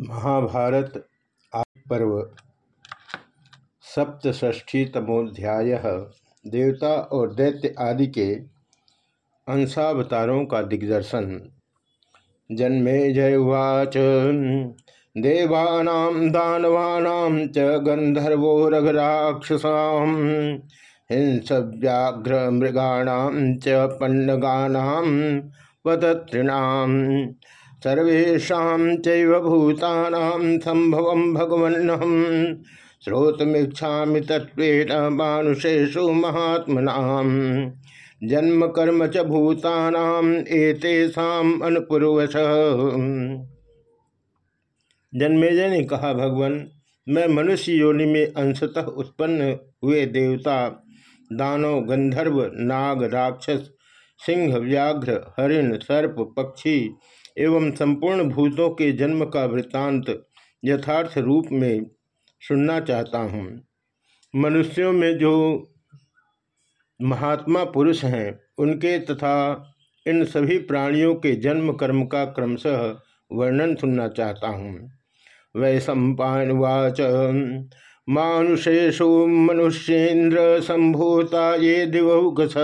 महाभारत पर्व सप्तष्ठीतमोध्याय देवता और दैत्य आदि के अंशावतारों का दिग्दर्शन। जन्मे जयवाच देवानां, दानवानां च गंधर्वो रघराक्षसा हिंस व्याघ्र मृगाणां च पन्नगानां वदत्रिणाम सर्वेशा चूतानां संभव श्रोतमीक्षा तत्वेन मानुषेषु महात्मना। जन्म कर्म च भूतानाम एतेषाम अनुपूर्वश जन्मेजय ने कहा, भगवान, मैं मनुष्य योनि में अंशतः उत्पन्न हुए देवता, दानव, गंधर्व, नाग, राक्षस, सिंह, व्याघ्र, हरिण, सर्प, पक्षी एवं संपूर्ण भूतों के जन्म का वृत्तांत यथार्थ रूप में सुनना चाहता हूँ। मनुष्यों में जो महात्मा पुरुष हैं, उनके तथा इन सभी प्राणियों के जन्म कर्म का क्रमशः वर्णन सुनना चाहता हूँ। वै सम्पावाच मानुषेशु मनुष्येन्द्र संभूता ये दिवौकस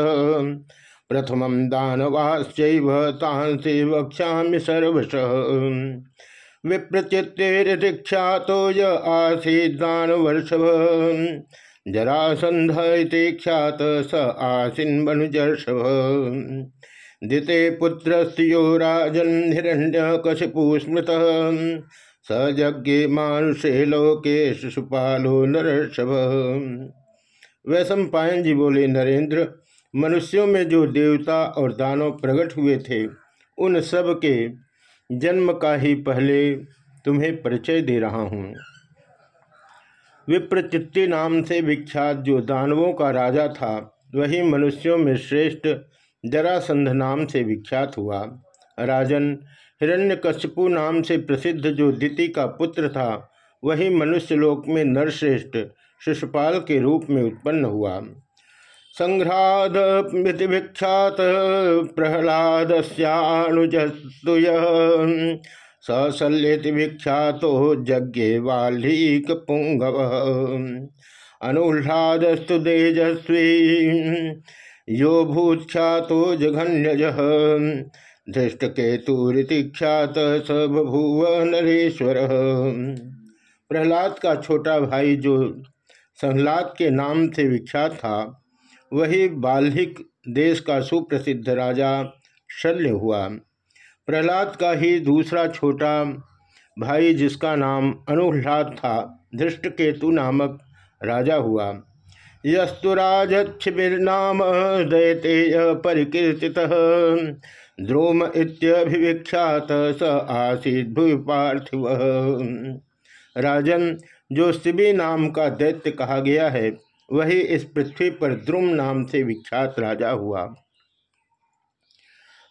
प्रथम दानवाश्चैव तांसे वक्षा सर्वश। विप्रचित्तेरिख्यातो य आसीत् दानवर्षभ। जरासंध ख्यात स आसीन मनुजर्षभ। दिते पुत्रस्यो राजन हिरण्यकशिपु स्मृत स यज्ञे मानुषे लोके शिशुपालो नरषभ वैश्व पायन जी बोले, नरेंद्र मनुष्यों में जो देवता और दानव प्रकट हुए थे, उन सब के जन्म का ही पहले तुम्हें परिचय दे रहा हूँ। विप्रचित्ति नाम से विख्यात जो दानवों का राजा था, वही मनुष्यों में श्रेष्ठ जरासंध नाम से विख्यात हुआ। राजन हिरण्यकश्यपु नाम से प्रसिद्ध जो दिति का पुत्र था, वही मनुष्यलोक में नरश्रेष्ठ शिशुपाल के रूप में उत्पन्न हुआ। संघ्राद विख्यात प्रहलाद सनुजुय सशल्यति विख्यात जज्ञे वाल्लीक पुंगव अनुह्लादस्तु तेजस्वी। यो भूख्यातो जघन्यज। धृष्टकेतुरीति ख्यात स बभूव नरेश्वर। प्रहलाद का छोटा भाई जो संहलाद के नाम से विख्यात था वही बाल्हिक देश का सुप्रसिद्ध राजा शल्य हुआ। प्रहलाद का ही दूसरा छोटा भाई, जिसका नाम अनुह्लाद था, धृष्टकेतु नामक राजा हुआ। यस्तुराजक्षिबिर्नाम दैते परिकीर्ति द्रोम इत्यभिविख्यात स आसीत भूपि पार्थिव। राजन, जो शिबी नाम का दैत्य कहा गया है वही इस पृथ्वी पर द्रुम नाम से विख्यात राजा हुआ।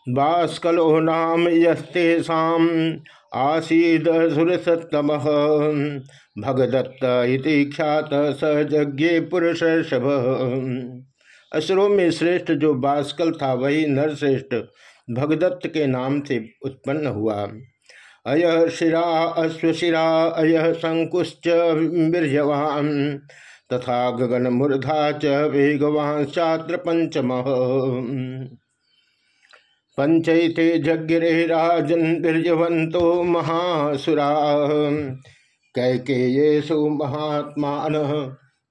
बास्कलो नाम यस्तेषा आसीद सुरसतम भगदत्त ख्यात सज्ञे पुरुष असुरों में श्रेष्ठ जो बास्कल था, वही नरश्रेष्ठ भगदत्त के नाम से उत्पन्न हुआ। अय शिरा अश्वशिरा, अय शंकुश्च बीर्यवान तथा गगन मूर्धा च वेगवान छात्र पंचम। पंचते जगिरे राजन महासुरा। कैकेयेशु महात्मा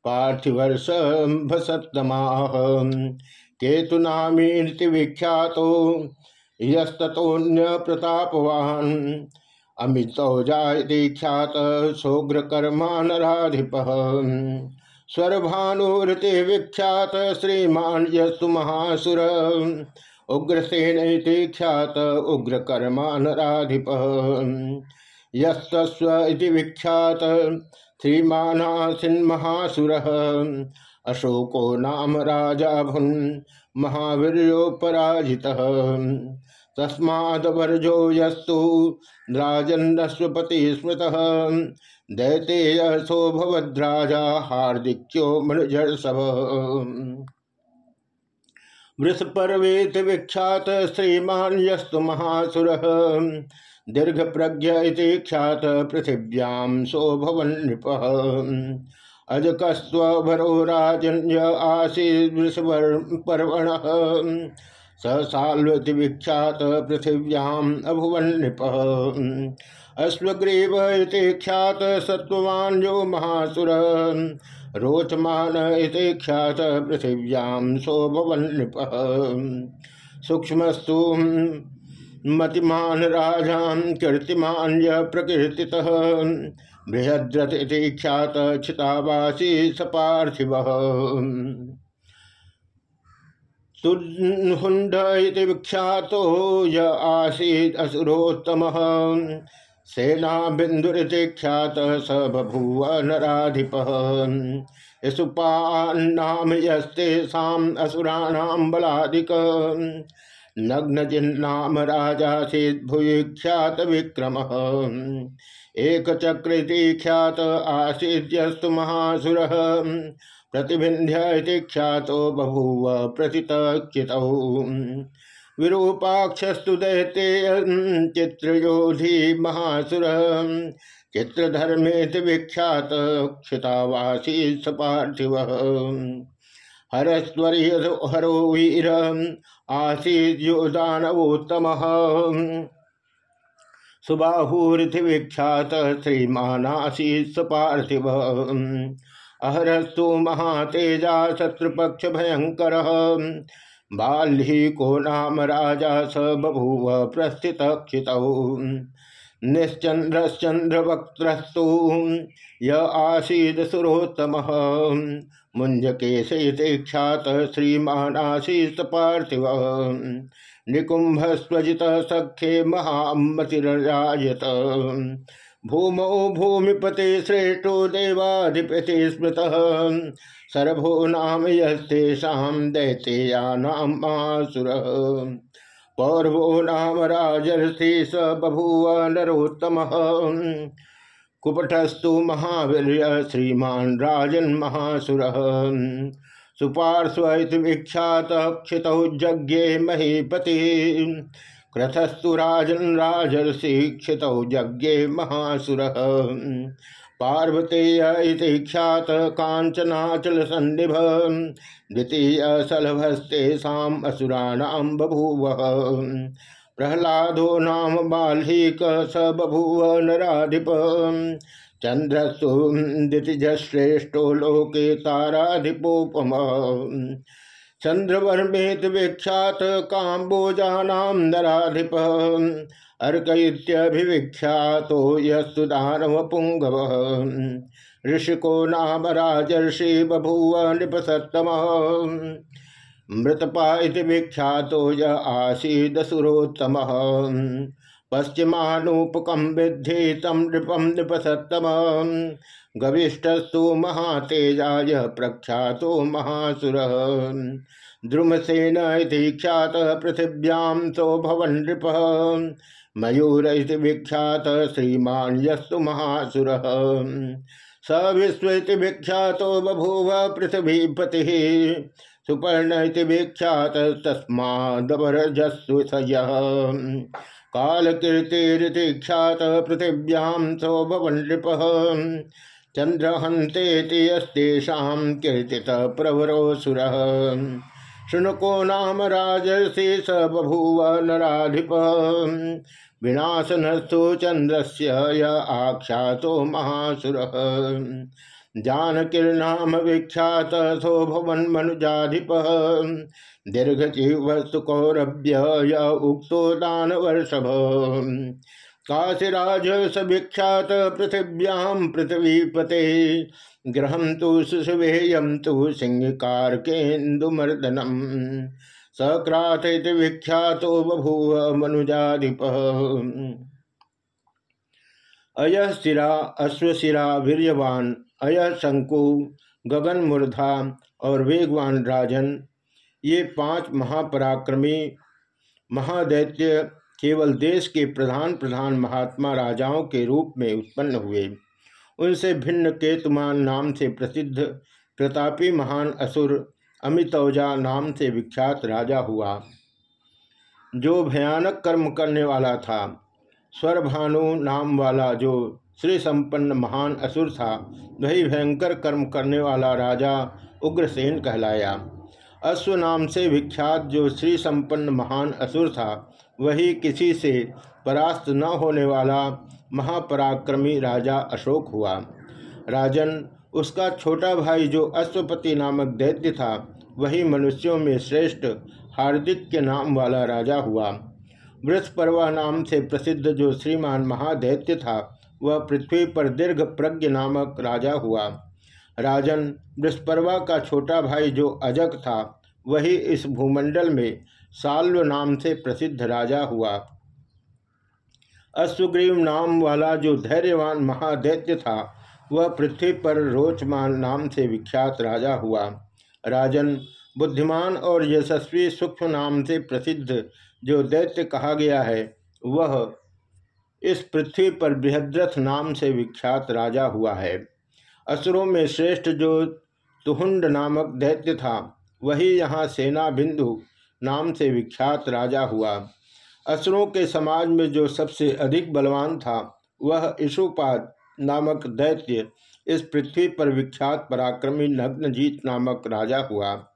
पार्थिवर्ष भसतमा केतुनामीति विख्यात यस्तोन्य प्रतापवान अमितौजाति ख्यात सोग्रकर्मा नाधिप स्वरभानुरते विख्यात श्रीमान यस्तु महासुर। उग्रसेन ख्यात उग्रकर्मा नाधिप यस्व विख्यात श्रीमानासिन्महासुर अशोको नाम राजा भुन महावीर्योपराजिता। तस्मादवर्जो यस्तु राजन्नस्वपति स्मृत दैतेयसो भवद्राजा हार्दिक्यो मनुजर्षभ वृषपर्वेत विख्यात श्रीमान यस्तु महासुर। दीर्घ प्रज्ञ ख्यात पृथिव्याम सोभवन नृप अजकस्वरो राजन्य आसीर्वण साल्वति विख्यात पृथिव्याम अभुवन नृप अश्वग्रीव ख्यात सत्वान जो महासुर। रोचमान ख्यात पृथिव्याम शोभवन नृप सूक्ष्मस्तु मतिमान राजान प्रकृति बृहद्रथ ख्यात क्षितावासी सपार्थिव। हुंड विख्यात य आसीद असुरोत्तम। सेना बिंदुरिति ख्यात स बभूव नाधिप सुपान्नाम यस्तेषाम् असुराणां बलादिक। नग्न जिन्नाम राजा भूख्यात विक्रम। एक चक्रिति ख्यात आसीद्यस्तु महासुर। प्रतिभिंध्य ख्यात बभूव प्रतितचित विरूपाक्षस्तु दैते चित्रयोधि महासुर। चित्रधर्मे विख्यात क्षितावासी सपार्थिव। हरस्वरी हरो वीर आसीद्यो दानवोत्तम सुबाहूर्ति विख्यात श्रीमानासीत पार्थिव अहरस्तु महातेजा शत्रुपक्ष भयंकर। बाल्ही नाम राजा स बभूव प्रस्थित क्षित। निश्चंद्रश्चंद्रवक्त्रस्तु य आसीद सुरोत्तम। मुंज के ख्यात श्रीमानासीत पार्थिव। निकुंभस्वजित सख्ये महामतिराजत भूमौ भूमिपते श्रेष्ठो देवाधिपति स्मृत। सर्भो नाम यस्तेषा दैतेयानाम आसुर। पौरवो नाम राजर्षि स बभूव नरोत्तम। कुपठस्तु महावीर श्रीमान राजन महासुर। सुपार्श्व विख्यात क्षित जज्ञे महीपति। क्रथस्तु राजन राजर्षि क्षित जज्ञे महासुर। पार्वतीय ख्यात कांचनाचल सन्निभ द्वितीय सलभस्तेषाम असुराणाम बभूव प्रहलादो नाम बाल्हीक स बभूव नराधिप। चंद्रसु श्रेष्ठो लोके ताराधिपोपम। चंद्रवर्मेत विख्यात काम्बोजानाम नराधिप यस्तु दानव पुंगव ऋषिको नाम राजर्षि बभूव नृपसत्तम। मृतपा विख्यातो य आसीदसुरोत्तम। पश्चिमानुपकम विद्धि तम नृपम नृपसत्तम। गविष्ठस्तु महातेजाय प्रख्यातो महासुर। द्रुमसेन ख्यात पृथिव्यां भवन नृप। मयूर विख्यात श्रीमान यस्तु महासुर। स विश्व विख्यात बभूव पृथ्वीपति। सुपर्ण विख्यात तस्मादरजस्सु स कालकीर्तिरिति ख्यात पृथिव्यां सौभवन नृप चंद्रहंतेति यस्तेषा कीर्तित प्रवरोसुर शुनको नाम राजसी स बभूव नराधिप। विनाशनस्थो चंद्र से आख्यातो महासुर। जानकीर्नाम विख्यात भवन मनुजाधिप दीर्घजीवस्तु कौरभ्य य उक्तो दान वर्षभ काशीराज सविख्यात पृथिव्याम पृथ्वीपते। ग्रहम तो सुषुवेयम तो सिंहकारकेन्दुमर्दनम। सक्राथ विख्यात बभूव मनुजाधिप। अयशिरा अश्वशिरा वीर्यवान अय शंकु गगन मूर्धा और वेगवान राजन ये पाँच महापराक्रमी महादैत्य केवल देश के प्रधान प्रधान महात्मा राजाओं के रूप में उत्पन्न हुए। उनसे भिन्न केतुमान नाम से प्रसिद्ध प्रतापी महान असुर अमितौजा नाम से विख्यात राजा हुआ। जो भयानक कर्म करने वाला था, स्वरभानु नाम वाला जो श्री संपन्न महान असुर था, वही भयंकर कर्म करने वाला राजा उग्रसेन कहलाया। अश्व नाम से विख्यात जो श्री संपन्न महान असुर था, वही किसी से परास्त न होने वाला महापराक्रमी राजा अशोक हुआ। राजन, उसका छोटा भाई जो अश्वपति नामक दैत्य था, वही मनुष्यों में श्रेष्ठ, हार्दिक के नाम वाला राजा हुआ। वृषपर्वा नाम से प्रसिद्ध जो श्रीमान महादैत्य था, वह पृथ्वी पर दीर्घ प्रज्ञ नामक राजा हुआ। राजन वृषपर्वा का छोटा भाई जो अजक था, वही इस भूमंडल में साल्व नाम से प्रसिद्ध राजा हुआ। अश्वग्रीव नाम वाला जो धैर्यवान महादैत्य था, वह पृथ्वी पर रोचमान नाम से विख्यात राजा हुआ। राजन, बुद्धिमान और यशस्वी सूक्ष्म नाम से प्रसिद्ध जो दैत्य कहा गया है, वह इस पृथ्वी पर बृहद्रथ नाम से विख्यात राजा हुआ है। असुरों में श्रेष्ठ जो तुहुंड नामक दैत्य था, वही यहाँ सेना बिंदु नाम से विख्यात राजा हुआ। असुरों के समाज में जो सबसे अधिक बलवान था, वह ईशुपाद नामक दैत्य इस पृथ्वी पर विख्यात पराक्रमी नग्नजीत नामक राजा हुआ।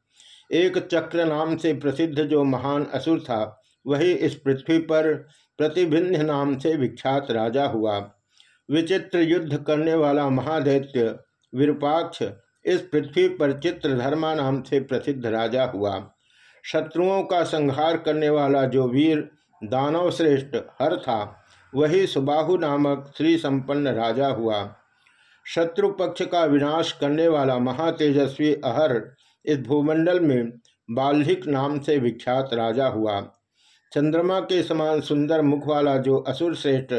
एक चक्र नाम से प्रसिद्ध जो महान असुर था, वही इस पृथ्वी पर प्रतिभिन्न नाम से विख्यात राजा हुआ। विचित्र युद्ध करने वाला महादैत्य विरूपाक्ष, इस पृथ्वी पर चित्र चित्रधर्मा नाम से प्रसिद्ध राजा हुआ। शत्रुओं का संहार करने वाला जो वीर, दानव श्रेष्ठ, हर था, वही सुबाहु नामक श्री संपन्न राजा हुआ। शत्रु पक्ष का विनाश करने वाला महातेजस्वी अहर, इस भूमंडल में बाल्हिक नाम से विख्यात राजा हुआ। चंद्रमा के समान सुंदर मुख वाला जो असुर श्रेष्ठ,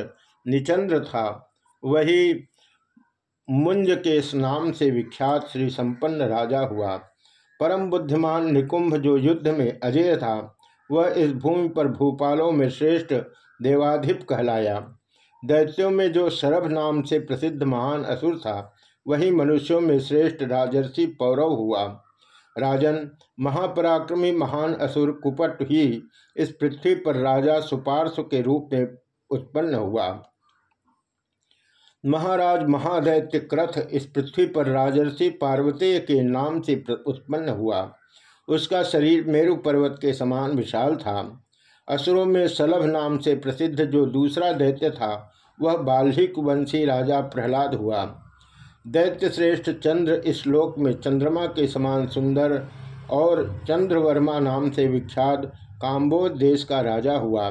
निचंद्र था, वही मुंज के इस नाम से विख्यात श्री संपन्न राजा हुआ। परम बुद्धिमान निकुंभ जो युद्ध में अजय था, वह इस भूमि पर भूपालों में श्रेष्ठ देवाधिप कहलाया। दैत्यों में जो सरभ नाम से प्रसिद्ध महान असुर था, वही मनुष्यों में श्रेष्ठ राजर्षि पौरव हुआ। राजन, महापराक्रमी महान असुर कुपट ही इस पृथ्वी पर राजा सुपार्श्व के रूप में उत्पन्न हुआ। महाराज महादैत्य क्रथ इस पृथ्वी पर राजर्षि पार्वती के नाम से उत्पन्न हुआ। उसका शरीर मेरु पर्वत के समान विशाल था। असुरों में सलभ नाम से प्रसिद्ध जो दूसरा दैत्य था, वह बाल्हिक वंशी राजा प्रहलाद हुआ। दैत्य श्रेष्ठ चंद्र इस लोक में चंद्रमा के समान सुंदर और चंद्रवर्मा नाम से विख्यात काम्बोज देश का राजा हुआ।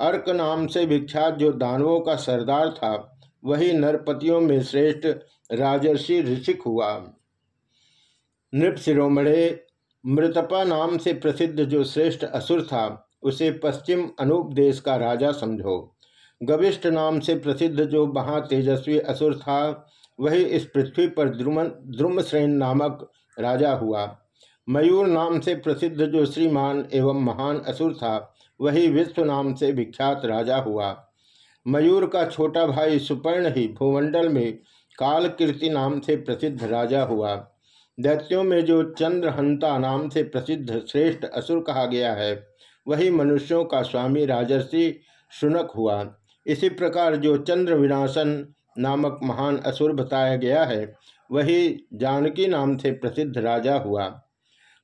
अर्क नाम से विख्यात जो दानवों का सरदार था वही नरपतियों में श्रेष्ठ राजर्षि ऋषिक हुआ। नृप शिरोमणे, मृतपा नाम से प्रसिद्ध जो श्रेष्ठ असुर था, उसे पश्चिम अनूप देश का राजा समझो। गविष्ठ नाम से प्रसिद्ध जो महातेजस्वी असुर था, वही इस पृथ्वी पर द्रुमन, द्रुमश्रेन नामक राजा हुआ। मयूर नाम से प्रसिद्ध जो श्रीमान एवं महान असुर था, वही विश्व नाम से विख्यात राजा हुआ। मयूर का छोटा भाई सुपर्ण ही भूमंडल में काल कीर्ति नाम से प्रसिद्ध राजा हुआ। दैत्यों में जो चंद्रहंता नाम से प्रसिद्ध श्रेष्ठ असुर कहा गया है, वही मनुष्यों का स्वामी राजर्षि शुनक हुआ। इसी प्रकार जो चंद्र विनाशन नामक महान असुर बताया गया है, वही जानकी नाम से प्रसिद्ध राजा हुआ।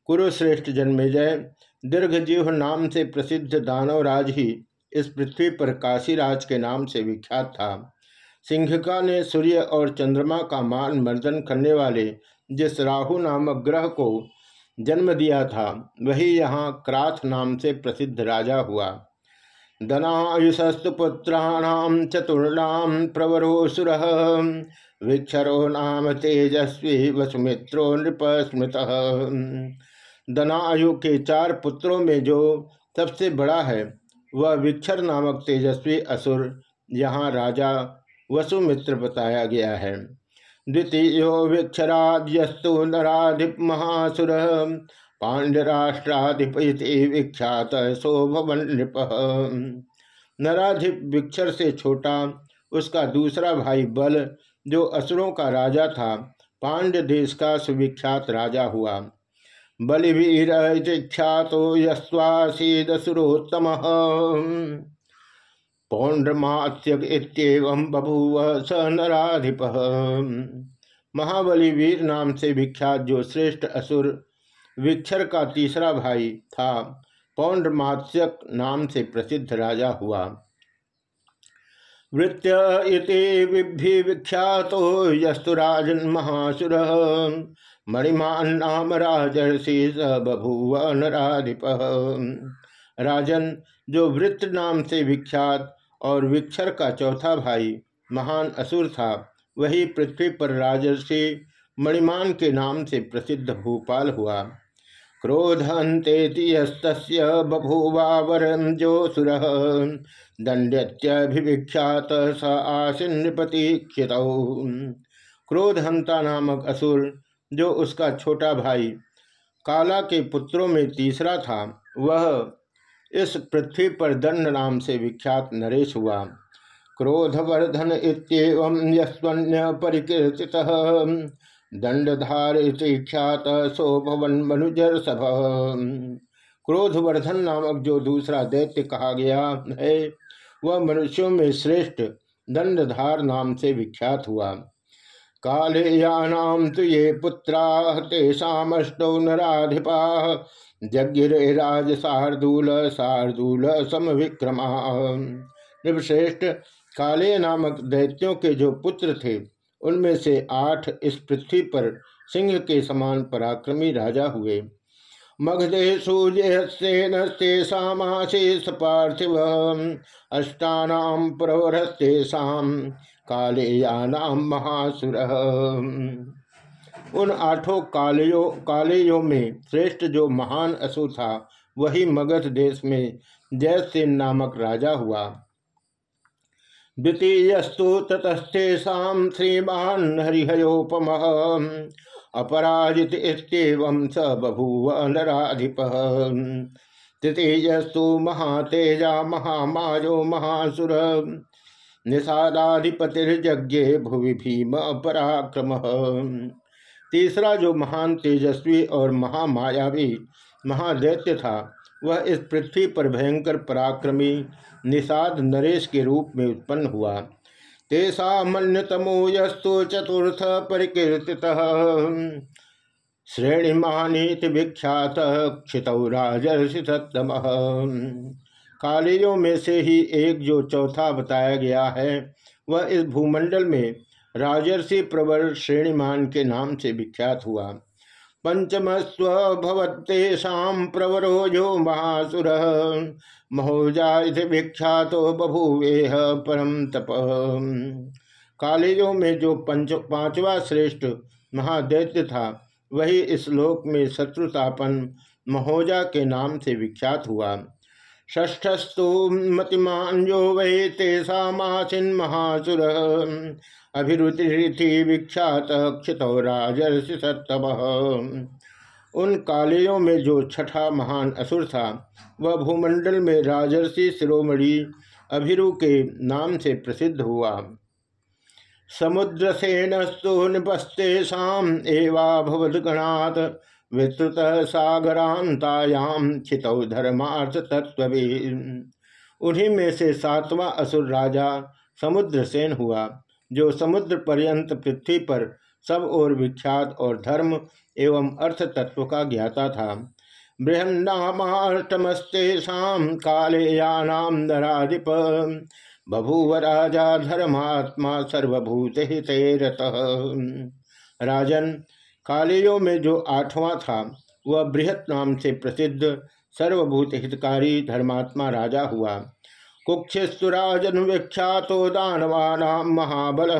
कुरुश्रेष्ठ जन्मेजय दीर्घजीव नाम से प्रसिद्ध दानवराज ही इस पृथ्वी पर काशीराज के नाम से विख्यात था। सिंहिका ने सूर्य और चंद्रमा का मान मर्दन करने वाले जिस राहु नामक ग्रह को जन्म दिया था, वही यहाँ क्राथ नाम से प्रसिद्ध राजा हुआ। धनायुषस्तु पुत्राणाम चतुर्णाम प्रवरोसुर विक्षरो नाम तेजस्वी वसुमित्रो नृप स्मृत धनायु के चार पुत्रों में जो सबसे बड़ा है वह विक्षर नामक तेजस्वी असुर, यहाँ राजा वसुमित्र बताया गया है। द्वितीय विक्षराद्यस्तु नराधिप महासुर पांड्यराष्ट्राधिपति विख्यात शोभवन नृप नराधिप विक्षर से छोटा, उसका दूसरा भाई बल, जो असुरों का राजा था पांड्य देश का सुविख्यात राजा हुआ। बलिवीर ख्यातो यस्वासीदसुरोत्तम पौंड्रमात्य बभूव स नाधिप महाबली वीर नाम से विख्यात जो श्रेष्ठ असुर विक्षर का तीसरा भाई था, पौंड्रमात्स्यक नाम से प्रसिद्ध राजा हुआ। वृत्य इति विख्यात यस्तुराजन महासुर। मणिमान नाम राजर्षि स बभूव नाधिप राजन, जो वृत्त नाम से विख्यात और विक्षर का चौथा भाई, महान असुर था, वही पृथ्वी पर राजर्षि मणिमान के नाम से प्रसिद्ध भूपाल हुआ। क्रोधंतेस्त बभूवावरम जो सुर दंड्यत्यभिविख्यात स आसिन नृपति क्रोधहंता नामक असुर जो उसका छोटा भाई काला के पुत्रों में तीसरा था, वह इस पृथ्वी पर दंड नाम से विख्यात नरेश हुआ। क्रोधवर्धन इतम यस्वन्य परिकीर्ति दंडधार ख्यात सोभवन मनुजर सभ। क्रोधवर्धन नामक जो दूसरा दैत्य कहा गया है, वह मनुष्यों में श्रेष्ठ दंडधार नाम से विख्यात हुआ। काले यानाम तो ये पुत्रा तेषाष्टौ नराधिपा। जगिरे राज शार्दूल शार्दूल समविक्रमा। श्रेष्ठ काले नामक दैत्यों के जो पुत्र थे, उनमें से आठ इस पृथ्वी पर सिंह के समान पराक्रमी राजा हुए। मगधेशु जेहस्तेनस्तेषामाशेष पार्थिव। अष्टानाम प्रवरस्तेषाम काले यानाम महासुर। उन आठों कालेयों कालेयों में श्रेष्ठ जो महान असु था, वही मगध देश में जयसेन नामक राजा हुआ। द्वितीयस्तु ततस्तेषा श्रीमान हरिहयोपम, अपराजित स बभूव नराधिप। तृतीयस्तु महातेजा, महामायो, महासुर। निषादाधिपतिर्यज्ञे भुवि भीम पराक्रम तीसरा जो महान तेजस्वी और महामायावी महादैत्य था, वह इस पृथ्वी पर भयंकर पराक्रमी निषाद नरेश के रूप में उत्पन्न हुआ। तेषामन्यतमो यस्तु चतुर्थ परिकीर्ति श्रेणीमानीति विख्यात क्षित राजर्षि कालियों में से ही एक जो चौथा बताया गया है, वह इस भूमंडल में राजर्षि प्रवर श्रेणीमान के नाम से विख्यात हुआ। पंचम पंचमस्वभवत्तेषा प्रवरो यो महासुर, महोजा विख्यात बभूवेह परम तप। कालेजों में जो पंच, पांचवा श्रेष्ठ महादैत्य था, वही इस लोक में शत्रुतापन महोजा के नाम से विख्यात हुआ। ष्ठस्तु मतिमान जो वही तेषासीन महासुर। अभिरुचि विख्यात क्षित राजर्षि सत्तम उन कालियों में जो छठा महान असुर था, वह भूमंडल में राजर्षि शिरोमणि अभिरु के नाम से प्रसिद्ध हुआ। समुद्र सेनस्तु निपस्तेषाम एवाभवदगणात विस्तृत सागरांतायाम छितौ धर्मार्थ तत्व उन्हीं में से सातवां असुर राजा समुद्र सेन हुआ, जो समुद्र पर्यंत पृथ्वी पर सब और विख्यात और धर्म एवं अर्थ तत्व का ज्ञाता था। बृहन्नामाष्टमस्तेषाम कालेयानाम नराधिप, बभूव राजा धर्मात्मा सर्वभूत हितेरत राजन कालेयों में जो आठवां था, वह बृहत नाम से प्रसिद्ध सर्वभूत हितकारी धर्मात्मा राजा हुआ। कुक्षिस्तुराजन विख्यात दानवानाम महाबल।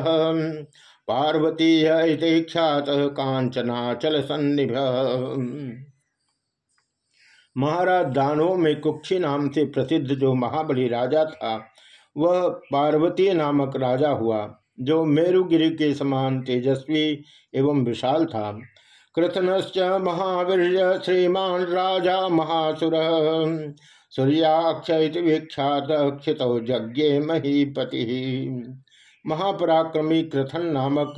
पार्वती ख्यात कांचनाचल सन्निभ महाराज दानों में कुक्षी नाम से प्रसिद्ध जो महाबली राजा था, वह पार्वती नामक राजा हुआ। जो मेरुगिरि के समान तेजस्वी एवं विशाल था। कृतनश्च महावीर श्रीमान राजा महासुर। सूर्याक्ष विख्यात क्षित यज्ञ महीपति। महापराक्रमी कृथन नामक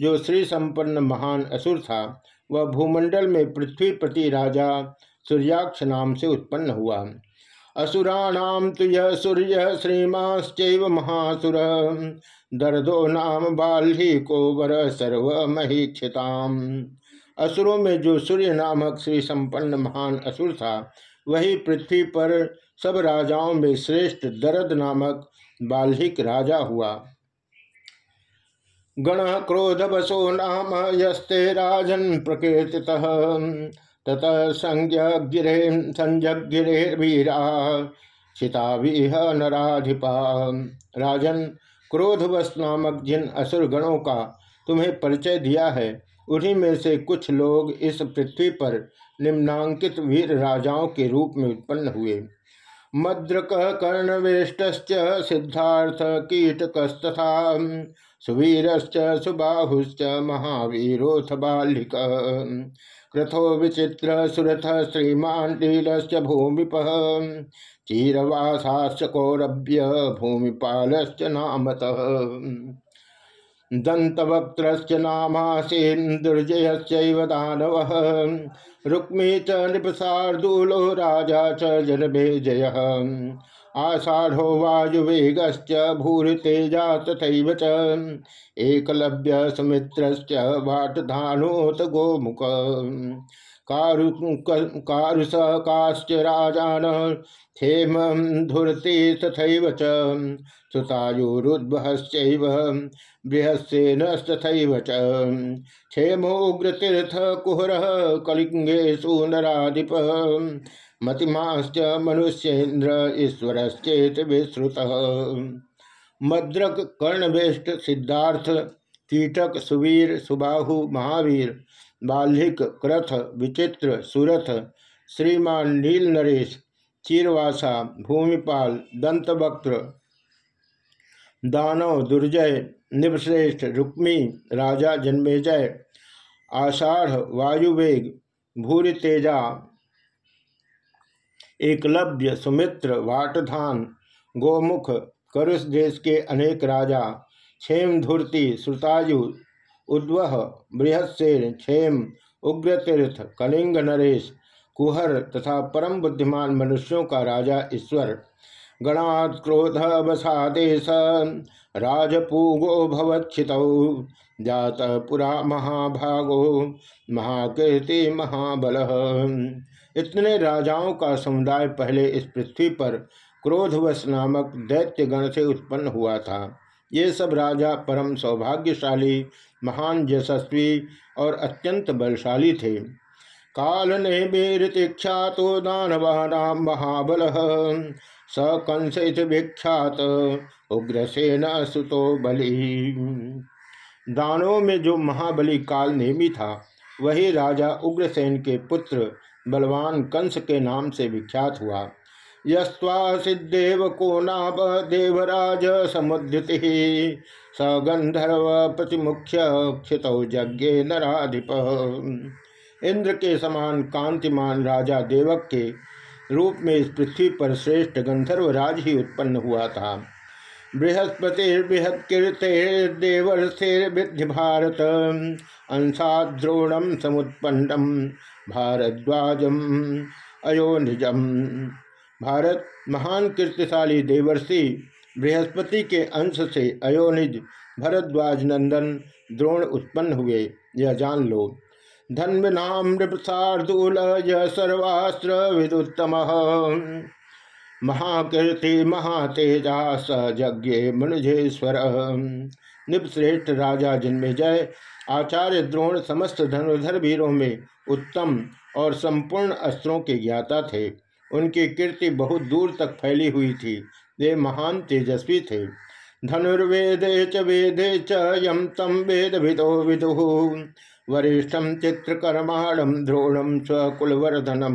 जो श्री संपन्न महान असुर था, वह भूमंडल में पृथ्वी प्रति राजा सूर्याक्ष नाम से उत्पन्न हुआ। असुराणाम तो यह सूर्य श्रीमाश्च महासुर। दर्दो नाम बाल्ही को वर सर्व असुरों में जो सूर्य नामक श्री संपन्न महान असुर था, वही पृथ्वी पर सब राजाओं में श्रेष्ठ दरद नामक बाल्हिक राजा हुआ। गण क्रोध बसो नाम यस्ते राजन प्रकृति ततः संज्ञ गिरे संजगिरेवीरा चितावीह नराधिपा। राजन क्रोधवश नामक जिन असुर गणों का तुम्हें परिचय दिया है, उन्हीं में से कुछ लोग इस पृथ्वी पर निम्नांकित वीर राजाओं के रूप में उत्पन्न हुए। मद्रक कर्णवेष्ट सिद्धार्थ कीटकस्तथा, सुवीरश्च सुबाहुश्च महावीरोथ बालिक। क्रथो विचित्र सुरथ श्रीमांडीलश्च भूमिप। चीरवासाश्च कौरभ्य भूमिपालश्च नामतः। दंतवक्त्रश्च नामासीन्, दुर्जयश्चैव दानवः। रुक्मी च नृपशार्दूलो राजा च जनमेजयः। आषाढ़ो वायुवेगश्च भूरितेजा तथैव च। एकलव्य सुमित्रश्च वाटधानोत गोमुख कारुसकाश्च राजान हेम धुरते तथैव च। सुतायुरुद्वहश्चैव बृहस्सेनस्तथैव च। क्षेमोग्रतीर्थ कुहरः कलिङ्गेषु नराधिप। मतिमाश्च मनुष्येन्द्र ईश्वरश्चेत विश्रुतः। मद्रक कर्णवेष्ट सिद्धार्थ, कीटक सुवीर, सुबाहु महावीर, बाल्हिक क्रथ, विचित्र सुरथ, श्रीमान नील नरेश, चीरवासा भूमिपाल, दंतवक्त्र, दानव दुर्जय, निवश्रेष्ठ रुक्मी, राजा जन्मेजय, आषाढ़ वायुवेग भूरि तेजा एकलव्य सुमित्र वाटधान, गोमुख, करुष देश के अनेक राजा, क्षेम धूर्ति श्रुतायु उद्वह, बृहस्सेन, क्षेम, उग्रतीर्थ, कलिंग नरेश, कुहर तथा परम बुद्धिमान मनुष्यों का राजा ईश्वर। गणात् क्रोध वसादेश राजपूगो भवक्षित जात पुरा महाभागो, महाकीर्ति महाबल। इतने राजाओं का समुदाय पहले इस पृथ्वी पर क्रोधवश नामक दैत्य गण से उत्पन्न हुआ था। ये सब राजा परम सौभाग्यशाली, महान यशस्वी और अत्यंत बलशाली थे। काल ने तो दानवानाम महाबल, स कंस विख्यात उग्रसेन सुतो बलि। दानों में जो महाबली काल नेमी था, वही राजा उग्रसेन के पुत्र बलवान कंस के नाम से विख्यात हुआ। यस्वा सिद्धेव को नाम देवराज समुद्युति स गंधर्व प्रतिमुख्य क्षित यज्ञ नराधिप। इंद्र के समान कांतिमान राजा देवक के रूप में इस पृथ्वी पर श्रेष्ठ गंधर्व राज ही उत्पन्न हुआ था। बृहस्पतिर्बृहत्कीर्तिर्देवर्षिर्विद्य भारत अंशाद्रोणम समुत्पन्नम भारद्वाजम। अयोनिजम भारत महान कीर्तिशाली देवर्षि बृहस्पति के अंश से अयोनिज भरद्वाज नंदन द्रोण उत्पन्न हुए, यह जान लो। धन्वनाम नृपसार्दूल यह सर्वास्त्र विदुत्तम। महाकीर्ति महातेजा सज्ञ मनुजेश्वर। निपश्रेष्ठ राजा जिनमें जय आचार्य द्रोण समस्त धनुर्धर वीरों में उत्तम और संपूर्ण अस्त्रों के ज्ञाता थे। उनकी कीर्ति बहुत दूर तक फैली हुई थी। वे महान तेजस्वी थे। धनुर्वेदे च वेदे च यम तम वेद विदो। विदु वरिष्ठम चित्रकर्माणम द्रोणम स्वकुलवर्धनम।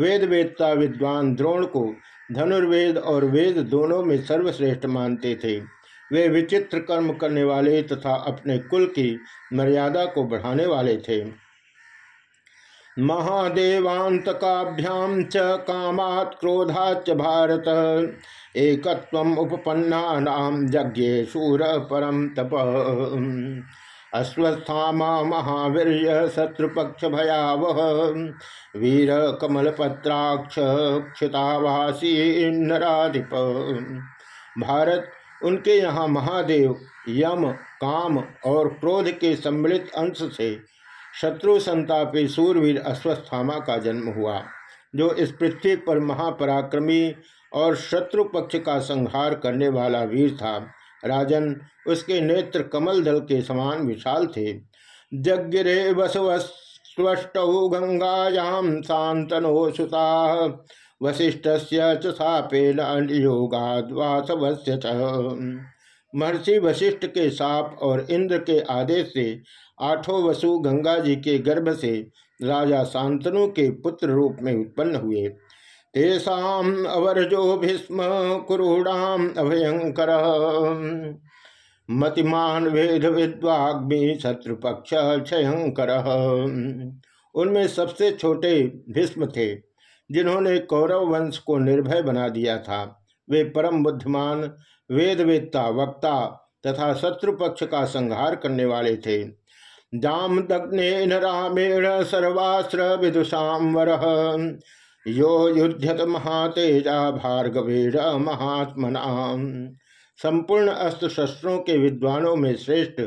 वेद वेदता विद्वान द्रोण को धनुर्वेद और वेद दोनों में सर्वश्रेष्ठ मानते थे। वे विचित्र कर्म करने वाले तथा अपने कुल की मर्यादा को बढ़ाने वाले थे। महादेवांतकाभ्याम च कामात् क्रोधाच भारत एक उपपन्ना यज्ञ शूर परम तप। अश्वस्थामा महावीर शत्रुपक्ष भयावह वीर कमल पत्राक्ष क्षितावासी नराधिप। भारत उनके यहाँ महादेव, यम, काम और क्रोध के सम्मिलित अंश से शत्रु संतापी सूरवीर अश्वस्थामा का जन्म हुआ, जो इस पृथ्वी पर महापराक्रमी और शत्रु पक्ष का संहार करने वाला वीर था। राजन उसके नेत्र कमल दल के समान विशाल थे। जगिरे बसवस्वष्ट गंगायाम शांतनो सुता वशिष्ठ से सापेन योगाद्वासवस्य महर्षि वशिष्ठ के साप और इंद्र के आदेश से आठों वसु गंगा जी के गर्भ से राजा शांतनु के पुत्र रूप में उत्पन्न हुए। तेषाम अवरजो भीष्म कुरूणाम अभयंकर। मतिमान वेद विद्वाग्नि शत्रुपक्ष क्षयंकर। उनमें सबसे छोटे भीष्म थे। जिन्होंने कौरव वंश को निर्भय बना दिया था। वे परम बुद्धिमान, वेदवेत्ता, वक्ता तथा शत्रु पक्ष का संहार करने वाले थे। जाम दग्न रामेण सर्वास्त्र विदुषाम वर यो युद्धत महातेजा भार्गवेर महात्मना। संपूर्ण अस्त्र शस्त्रों के विद्वानों में श्रेष्ठ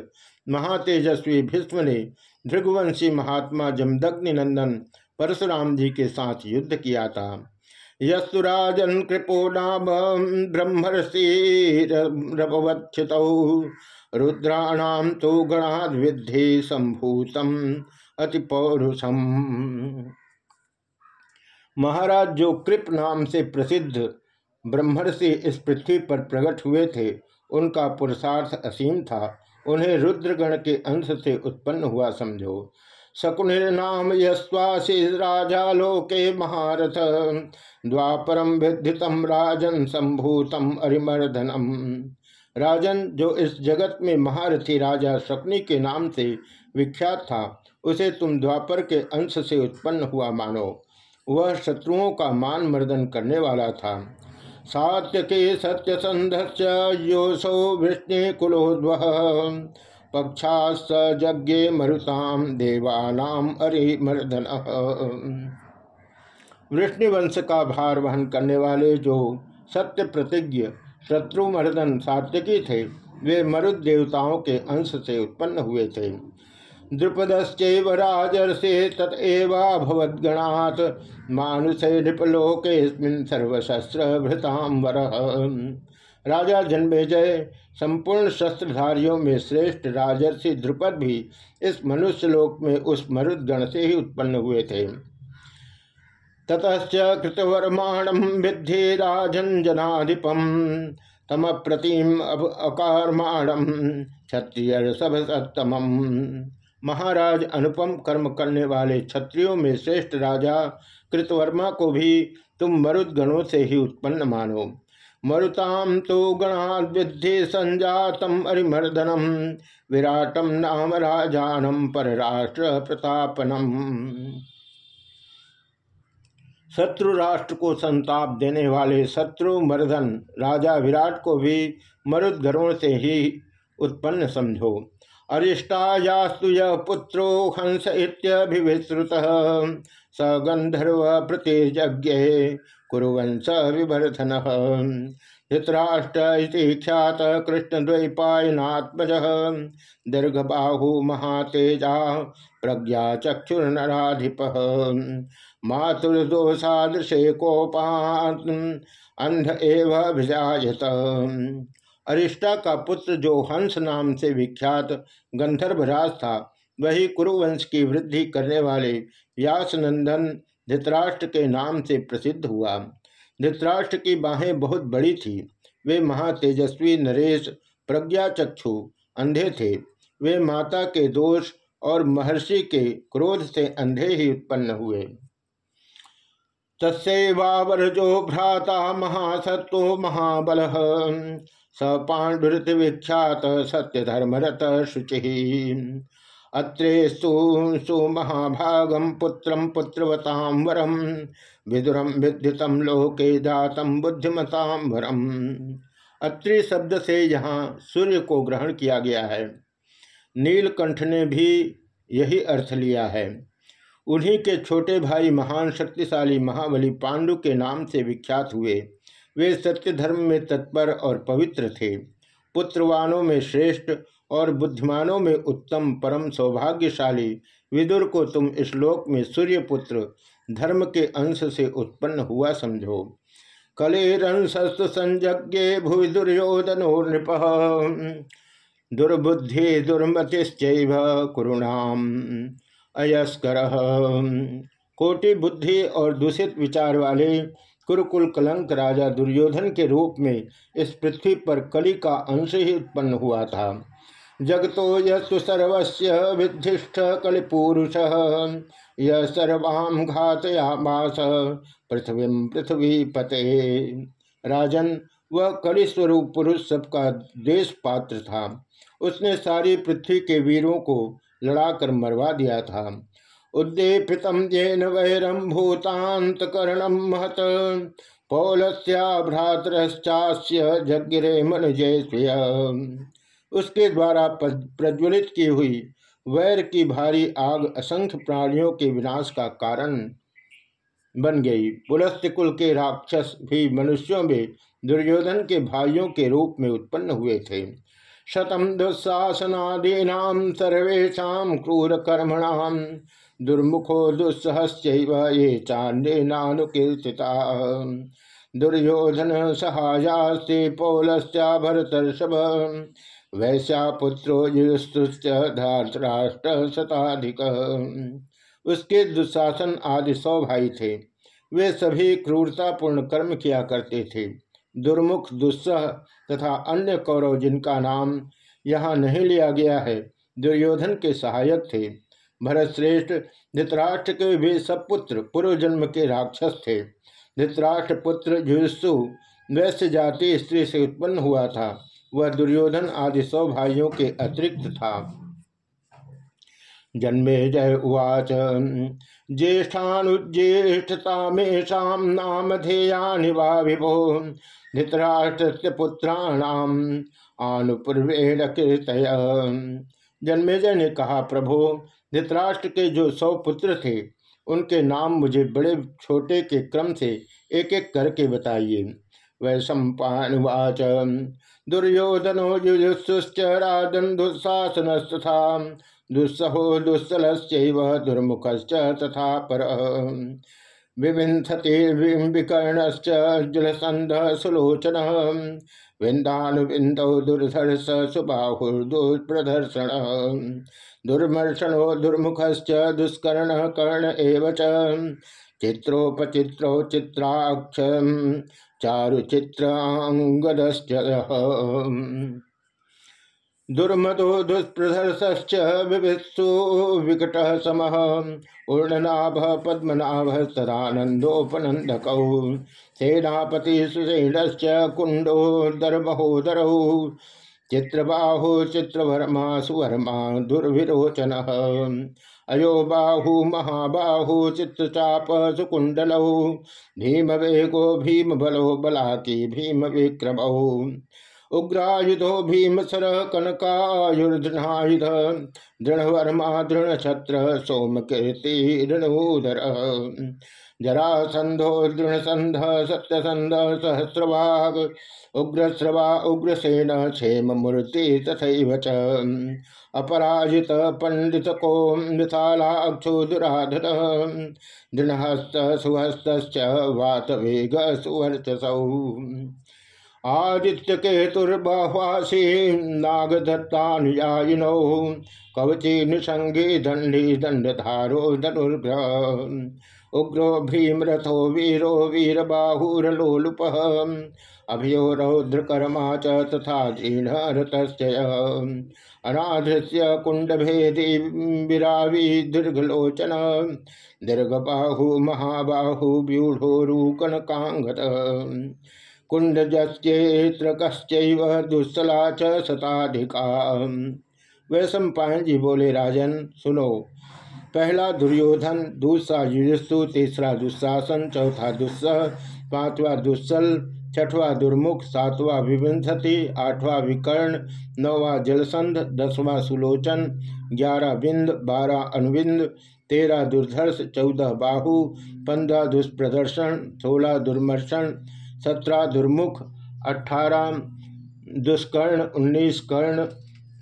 महातेजस्वी भीष्म ने भृगुवंशी महात्मा जमदग्नि नंदन परशुराम जी के साथ युद्ध किया था। यस्तुराजन कृपो नाम ब्रह्मर्षिवच्छित रुद्राणाम तो गणाद विद्धि संभूतम अति पौरुषम महाराज जो कृप नाम से प्रसिद्ध ब्रह्मर्षि इस पृथ्वी पर प्रकट हुए थे, उनका पुरुषार्थ असीम था। उन्हें रुद्रगण के अंश से उत्पन्न हुआ समझो। शकुनिर्नाम यस्वासी राजा लोके महारथ। द्वापरम विद्धितम राजन संभूतम अरिमर्दनम। राजन जो इस जगत में महारथी राजा शकुनी के नाम से विख्यात था, उसे तुम द्वापर के अंश से उत्पन्न हुआ मानो। वह शत्रुओं का मान मर्दन करने वाला था। सात्य के सत्य संध्य योसो विष्णु कुलोद्व। पक्षास्त जज्ञे मरुताम देवानाम अरिमर्दन वृष्णिवंश का भार वहन करने वाले जो सत्य प्रतिज्ञ शत्रुमर्दन सात्यकी थे, वे मरुद देवताओं के अंश से उत्पन्न हुए थे। द्रुपदश्चैव राजर्षे तत्वभवद्गणात् मानुषे नृपलोके सर्वशस्त्र भृतांबर राजा जन्मेजय, संपूर्ण शस्त्रधारियों में श्रेष्ठ राजर्षि द्रुपद भी इस मनुष्य लोक में उस मरुदगण से ही उत्पन्न हुए थे। ततच कृतवर्माणम विद्धि राजन तम प्रतिम अब अकारमाणम क्षत्रिय महाराज अनुपम कर्म करने वाले क्षत्रियों में श्रेष्ठ राजा कृतवर्मा को भी तुम मरुदगणों से ही उत्पन्न मानो। मरुताम तो गणाद्विद्धि संजातम अरिमर्दनम विराटम नाम राजानम पर राष्ट्र प्रतापनम शत्रु राष्ट्र को संताप देने वाले शत्रु मर्दन, राजा विराट को भी मरुदगरों से ही उत्पन्न समझो। अरिष्टायास्तु यह पुत्रो हंस इत्यभिविश्रुत स गंधर्व प्रतिज्ञ कुरुवंश विवर्धन। धृतराष्ट्र ख्यात कृष्णद्वैपायनात्मज। दीर्घबाहु महातेजा प्रज्ञा चक्षुर्नराधिप मातुर्दोषादृशे कोपात अंध एव अरिष्टा का पुत्र जो हंस नाम से विख्यात गंधर्वराज था। वही कुरुवंश की वृद्धि करने वाले व्यासनंदन धृतराष्ट्र के नाम से प्रसिद्ध हुआ। धृतराष्ट्र की बाहें बहुत बड़ी थी। वे महातेजस्वी नरेश प्रज्ञा चक्षु अंधे थे। वे माता के दोष और महर्षि के क्रोध से अंधे ही उत्पन्न हुए। तस्वावरजो भ्राता महासत्व महाबल स पांडुरति विख्यात सत्य धर्मरत शुचि। अत्रेस्तु सुमहाभागम पुत्र पुत्रवताम वरम विदुरम विद्युतम लोके दातम बुद्धिमताम वरम अत्रि शब्द से यहाँ सूर्य को ग्रहण किया गया है। नीलकंठ ने भी यही अर्थ लिया है। उन्हीं के छोटे भाई महान शक्तिशाली महाबली पांडु के नाम से विख्यात हुए, वे सत्य धर्म में तत्पर और पवित्र थे। पुत्रवानों में श्रेष्ठ और बुद्धिमानों में उत्तम, परम सौभाग्यशाली विदुर को तुम इस श्लोक में सूर्य पुत्र धर्म के अंश से उत्पन्न हुआ समझो। कलेरंसस्तु संज्ञे भुवि दुर्योधनो नृप। दुर्बुद्धि दुर्मतिश्चैव कुरुणाम अयस्कर। कोटि बुद्धि और दूषित विचार वाले कुरुकुल कलंक राजा दुर्योधन के रूप में इस पृथ्वी पर कली का अंश ही उत्पन्न हुआ था। जगतो यु सर्वस्य विधिष्ठ कलिपुरुष। यह सर्वाम घातयामास, पृथ्वी पृथ्वी पते राजन, वह कली स्वरूप पुरुष सबका देश पात्र था। उसने सारी पृथ्वी के वीरों को लड़ाकर मरवा दिया था। उद्दीपित येन वैरम भूतांतकरणम महत। पौलस्या भ्रातरश्चास्य जगिरे मनुजय उसके द्वारा प्रज्वलित की हुई वैर की भारी आग असंख्य प्राणियों के विनाश का कारण बन गई। पुलस्त्य कुल के राक्षस भी मनुष्यों में दुर्योधन के भाइयों के रूप में उत्पन्न हुए थे। शतम दुस्साहसनादीना सर्वेशा क्रूर कर्मणाम दुर्मुखो दुस्सहश्च ये चांडे नानुकीर्तिता दुर्योधन सहायास्ते पौलस्या भरतर्षभ वैश्या पुत्रो युस्तुश्च धार्तराष्ट्र शताधिक उसके दुशासन आदि सौ भाई थे। वे सभी क्रूरतापूर्ण कर्म किया करते थे। दुर्मुख, दुस्सह तथा अन्य कौरव जिनका नाम यहाँ नहीं लिया गया है, दुर्योधन के सहायक थे। भरतश्रेष्ठ धृतराष्ट्र के भी सब पुत्र पूर्व जन्म के राक्षस थे। धृतराष्ट्र पुत्र युसु वैश्य जाति स्त्री से उत्पन्न हुआ था। वह दुर्योधन आदि सौ भाइयों के अतिरिक्त था। जन्मे जय उवाच ज्येष्ठानुज्येष्ठतामेशा नाम धेयानि वा विभो धृतराष्ट्र पुत्राणाम आनुपूर्वेण कीर्तय। जन्मेजय ने कहा, प्रभो धृतराष्ट्र के जो सौ पुत्र थे, उनके नाम मुझे बड़े छोटे के क्रम से एक एक करके बताइए। वैशंपावाच दुर्योधनो युजुश्च राजन दुस्साहसनस्तथा दुस्सहो दुस्सल दुर्मुख तथा पर। विविंधतिर्विकर्णश्च जलसंध सुलोचन विंदानुविंदौ दुर्धर्ष सुबाहुर्दुप्रदर्शन। दुर्मर्षणो दुर्मुखश्च दुष्कर्ण कर्ण एव चित्रोपचित्रो चित्राक्ष चारुचित्रांगदश्च दुर्मदो दुष्प्रधर्श्च विभित्सु विकट सम ऊर्णनाभ पद्मनाभ सदानंदोपनंदक सेनापति सुसेनश्च कुंडो दरमहोदरौ चित्रबाहु चित्रवर्मा सुवर्मा दुर्विरोचन अयो बाहु, महाबाहु चित्रचाप सुकुंडलौ भीम वेगो भीम बलो बलाकी भीम विक्रमौ उग्रायुधो भीमसर कनकायुर्धनायुध, दृढ़वर्मा दृढ़छत्र सोमकीर्ति ऋणूधर जरासंधो दृढ़संध सत्यसंध सहस्रवाग उग्रश्रवा उग्रसेन क्षेम मूर्ति तथा च। अपराजित पंडित को मिथालाक्षो दुराधन दृढ़हस्त सुहस्त वात वेग सुवर्चसौ। आदित्य केतुर्बाह्वासी नागदत्तानुयायिनो कवची निसंगी दंडी दंडधारो धनुर्भ्र। उग्रो भीमरथो वीरो वीरबाहुरलोलुप। अभियो रौद्रकर्मा च तथा जीर्णरतश्चय अनाधृत्य कुंडभेदी विरावी दीर्घलोचन। दीर्घबाहु, महाबाहु व्यूढ़ोरुकनकांगत कुंडजस्त्र कश्चैव दुस्सला च शताधिका। पायन जी बोले, राजन, सुनो। पहला दुर्योधन, दूसरा युजस्सु तीसरा दुस्साहसन चौथा दुस्सह, पांचवा दुस्सल, छठवा दुर्मुख, सातवां विविंशति आठवां विकर्ण, नौवा जलसंध, दसवां सुलोचन, ग्यारह बिंद, बारह अनुबिंद तेरह दुर्धर्ष, चौदह बाहु, पंद्रह दुष्प्रदर्शन, सोलह दुर्मर्शन सत्रह दुर्मुख, अठारह दुष्कर्ण, उन्नीस कर्ण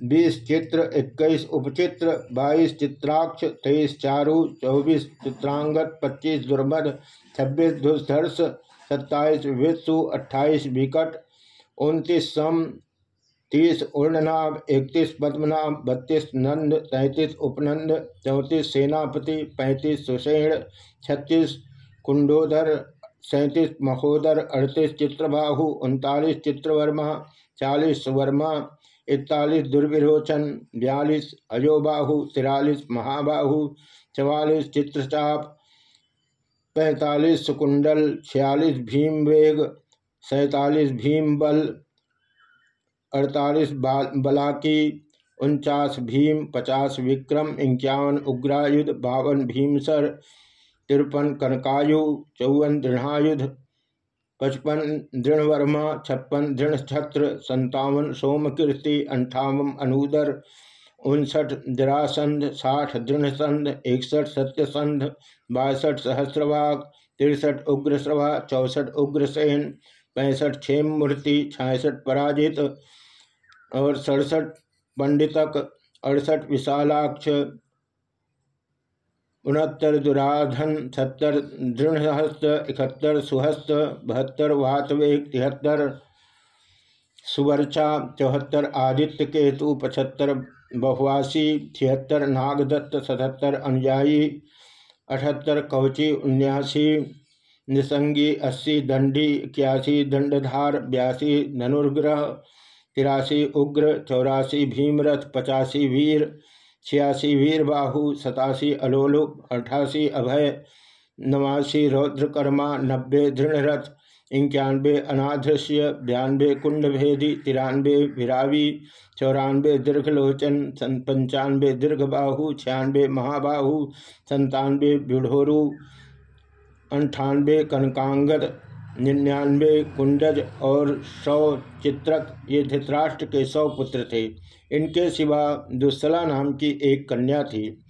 बीस चित्र इक्कीस उपचित्र बाईस चित्राक्ष तेईस चारु चौबीस चित्रांगत पच्चीस दुर्मद छब्बीस दुष्धर्ष सत्ताईस वित्सु अट्ठाईस विकट उनतीस सम तीस उर्णनाभ इकतीस पद्मनाभ बत्तीस नंद तैंतीस उपनंद चौंतीस सेनापति पैंतीस सुषेण छत्तीस कुंडोदर सैंतीस महोदर अड़तीस चित्रबाहु उनतालीस चित्रवर्मा चालीस सुवर्मा इकतालीस दुर्विरोचन, बयालीस अजोबाहु, तिरालीस महाबाहु, चवालीस चित्रचाप पैंतालीस सुकुंडल, छियालीस भीमवेग, सैतालीस भीमबल, अड़तालीस बलाकी, उनचास भीम, पचास विक्रम, इक्यावन उग्रायुध, बावन भीमसर, तिरपन कनकायु, चौवन दृढ़ायुध पचपन दृढ़वर्मा छप्पन दृढ़ छत्र संतावन सोमकीर्ति अंठावन अनुदर उनसठ जरासंध साठ दृढ़संध इकसठ सत्यसंध बासठ सहस्रवाग तिरसठ उग्रश्रवा चौसठ, उग्रसेन, पैंसठ, क्षेम मूर्ति छियासठ पराजित। और सड़सठ, पंडितक अड़सठ विशालाक्ष उनहत्तर दुराधन सत्तर दृढ़हस्त इकहत्तर सुहस्त बहत्तर वातवेग तिहत्तर सुवर्चा चौहत्तर आदित्य केतु पचहत्तर बहुवासी छिहत्तर नागदत्त सतहत्तर अनुयायी अठहत्तर कवची उन्यासी निसंगी अस्सी दंडी इक्यासी दंडधार बयासी धनुर्ग्रह तिरासी उग्र चौरासी भीमरथ पचासी वीर छियासी वीरबाहु सतासी अलोलुप, अठासी अभय, नवासी रौद्रकर्मा, नब्बे दृढ़रथ, इक्यानबे अनाधृश्य बयानबे कुंडभेदी, तिरानबे विरावी, चौरानबे दीर्घलोचन पंचानबे दीर्घबाहु, छियानबे महाबाहु, संतानबे बिढ़ोरु अंठानबे कनकांगद निन्यानवे कुंडज और सौ चित्रक, ये धृतराष्ट्र के सौ पुत्र थे। इनके सिवा दुस्सला नाम की एक कन्या थी।